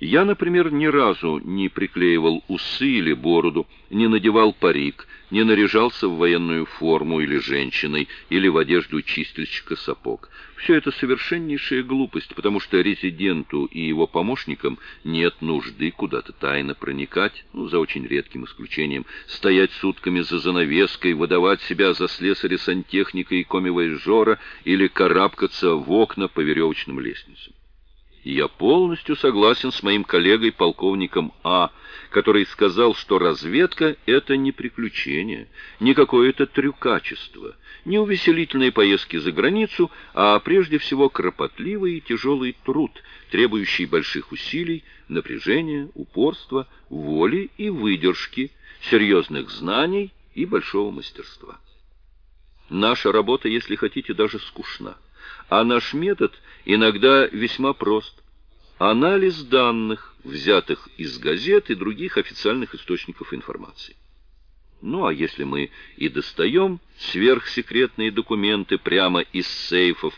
Я, например, ни разу не приклеивал усы или бороду, не надевал парик, не наряжался в военную форму или женщиной, или в одежду чистильщика сапог. Все это совершеннейшая глупость, потому что резиденту и его помощникам нет нужды куда-то тайно проникать, ну, за очень редким исключением, стоять сутками за занавеской, выдавать себя за слесаря-сантехника и комивояжера или карабкаться в окна по веревочным лестницам. Я полностью согласен с моим коллегой полковником А, который сказал, что разведка это не приключение, не какое-то трюкачество, не увеселительные поездки за границу, а прежде всего кропотливый и тяжелый труд, требующий больших усилий, напряжения, упорства, воли и выдержки, серьезных знаний и большого мастерства. Наша работа, если хотите, даже скучна а наш метод иногда весьма прост. Анализ данных, взятых из газет и других официальных источников информации. Ну а если мы и достаем сверхсекретные документы прямо из сейфов,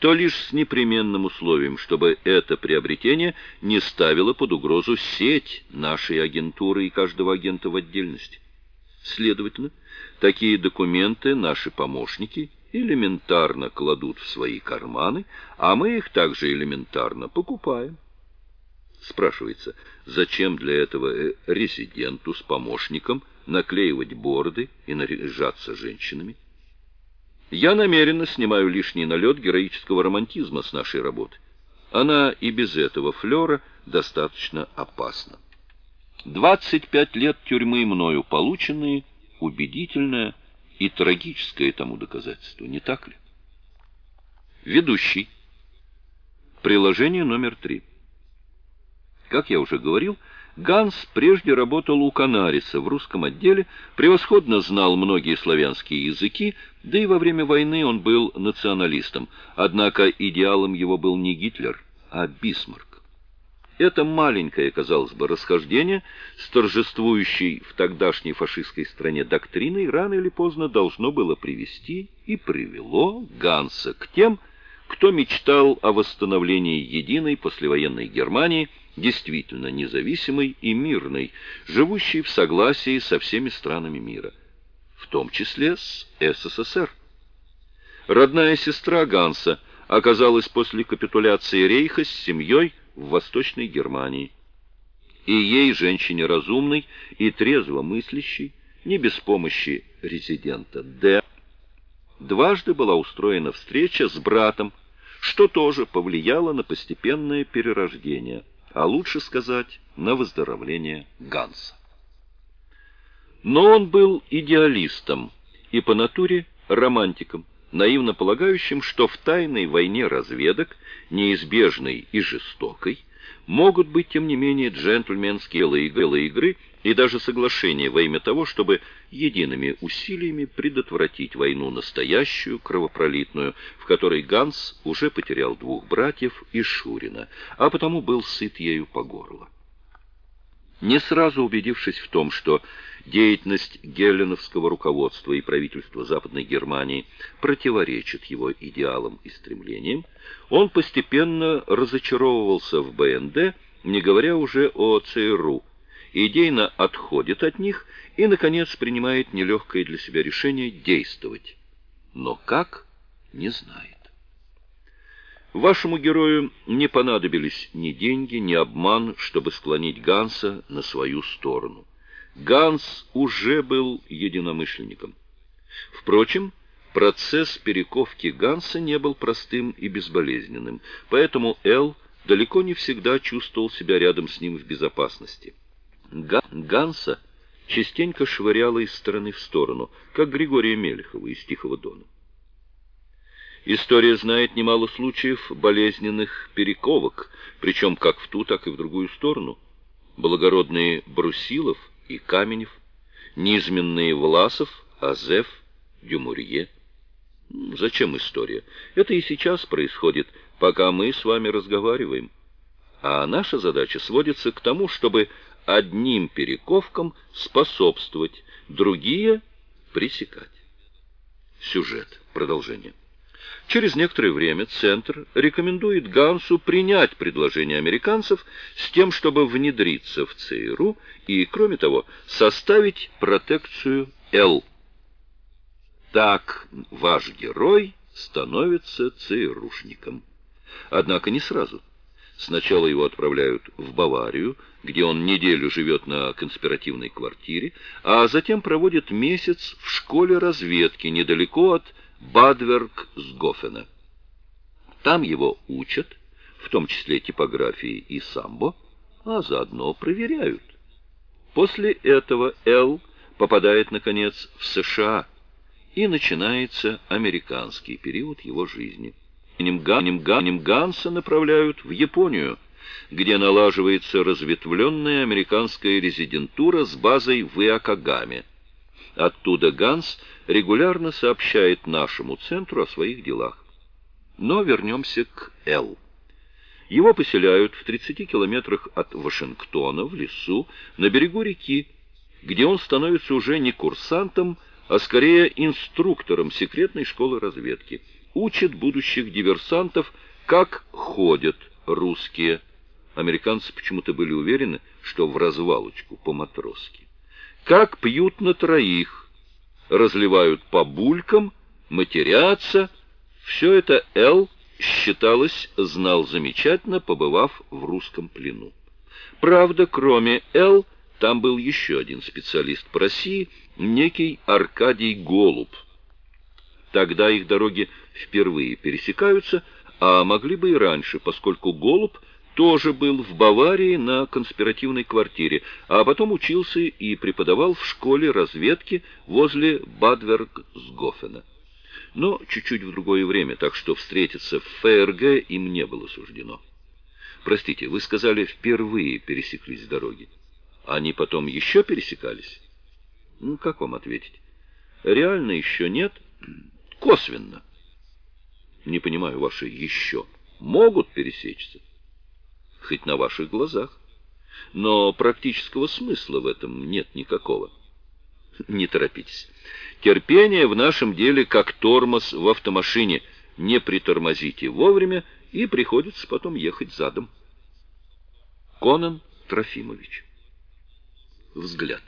то лишь с непременным условием, чтобы это приобретение не ставило под угрозу сеть нашей агентуры и каждого агента в отдельности. Следовательно, такие документы наши помощники элементарно кладут в свои карманы, а мы их также элементарно покупаем. Спрашивается, зачем для этого э, резиденту с помощником наклеивать борды и наряжаться женщинами? Я намеренно снимаю лишний налет героического романтизма с нашей работы. Она и без этого флера достаточно опасна. 25 лет тюрьмы мною полученные, убедительная, и трагическое тому доказательство, не так ли? Ведущий. Приложение номер три. Как я уже говорил, Ганс прежде работал у Канариса в русском отделе, превосходно знал многие славянские языки, да и во время войны он был националистом. Однако идеалом его был не Гитлер, а Бисмарк. Это маленькое, казалось бы, расхождение с торжествующей в тогдашней фашистской стране доктриной рано или поздно должно было привести и привело Ганса к тем, кто мечтал о восстановлении единой послевоенной Германии, действительно независимой и мирной, живущей в согласии со всеми странами мира, в том числе с СССР. Родная сестра Ганса оказалась после капитуляции Рейха с семьей в Восточной Германии. И ей, женщине разумной и трезво мыслящей, не без помощи резидента Д, дважды была устроена встреча с братом, что тоже повлияло на постепенное перерождение, а лучше сказать, на выздоровление Ганса. Но он был идеалистом и по натуре романтиком наивно полагающим, что в тайной войне разведок, неизбежной и жестокой, могут быть, тем не менее, джентльменские игры, игры и даже соглашения во имя того, чтобы едиными усилиями предотвратить войну настоящую, кровопролитную, в которой Ганс уже потерял двух братьев и Шурина, а потому был сыт ею по горло. Не сразу убедившись в том, что деятельность гелленовского руководства и правительства Западной Германии противоречит его идеалам и стремлениям, он постепенно разочаровывался в БНД, не говоря уже о ЦРУ, идейно отходит от них и, наконец, принимает нелегкое для себя решение действовать. Но как, не знает. Вашему герою не понадобились ни деньги, ни обман, чтобы склонить Ганса на свою сторону. Ганс уже был единомышленником. Впрочем, процесс перековки Ганса не был простым и безболезненным, поэтому Эл далеко не всегда чувствовал себя рядом с ним в безопасности. Ганса частенько швыряло из стороны в сторону, как Григория Мелехова из Тихого Дона. История знает немало случаев болезненных перековок, причем как в ту, так и в другую сторону. Благородные Брусилов и Каменев, низменные Власов, Азеф, Дюмурье. Зачем история? Это и сейчас происходит, пока мы с вами разговариваем. А наша задача сводится к тому, чтобы одним перековкам способствовать, другие пресекать. Сюжет. Продолжение. Через некоторое время Центр рекомендует Гансу принять предложение американцев с тем, чтобы внедриться в ЦРУ и, кроме того, составить протекцию Л. Так ваш герой становится ЦРУшником. Однако не сразу. Сначала его отправляют в Баварию, где он неделю живет на конспиративной квартире, а затем проводит месяц в школе разведки недалеко от Бадверг-Сгофена. Там его учат, в том числе типографии и самбо, а заодно проверяют. После этого Л попадает, наконец, в США, и начинается американский период его жизни. Ганса направляют в Японию, где налаживается разветвленная американская резидентура с базой в Иокогаме. Оттуда Ганс регулярно сообщает нашему центру о своих делах. Но вернемся к Л. Его поселяют в 30 километрах от Вашингтона, в лесу, на берегу реки, где он становится уже не курсантом, а скорее инструктором секретной школы разведки – учит будущих диверсантов, как ходят русские. Американцы почему-то были уверены, что в развалочку по-матросски. Как пьют на троих, разливают по булькам, матерятся. Все это Эл, считалось, знал замечательно, побывав в русском плену. Правда, кроме Эл, там был еще один специалист по России, некий Аркадий Голуб. Тогда их дороги впервые пересекаются, а могли бы и раньше, поскольку Голуб тоже был в Баварии на конспиративной квартире, а потом учился и преподавал в школе разведки возле Бадверг-Сгофена. Но чуть-чуть в другое время, так что встретиться в ФРГ им не было суждено. Простите, вы сказали, впервые пересеклись дороги. Они потом еще пересекались? Ну, как вам ответить? Реально еще нет, косвенно. Не понимаю ваши еще. Могут пересечься. Хоть на ваших глазах. Но практического смысла в этом нет никакого. Не торопитесь. Терпение в нашем деле как тормоз в автомашине. Не притормозите вовремя, и приходится потом ехать задом. Конан Трофимович. Взгляд.